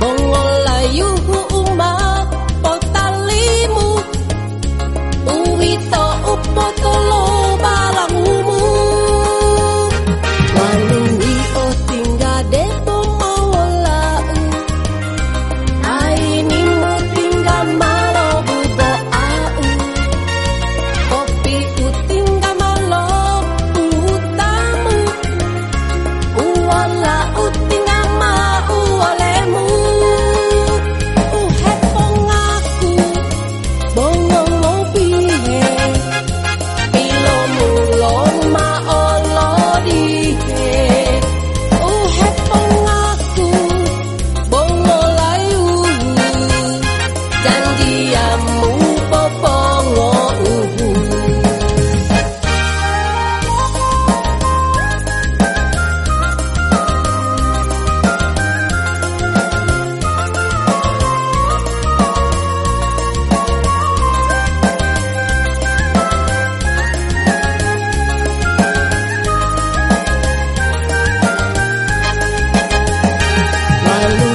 bongo alo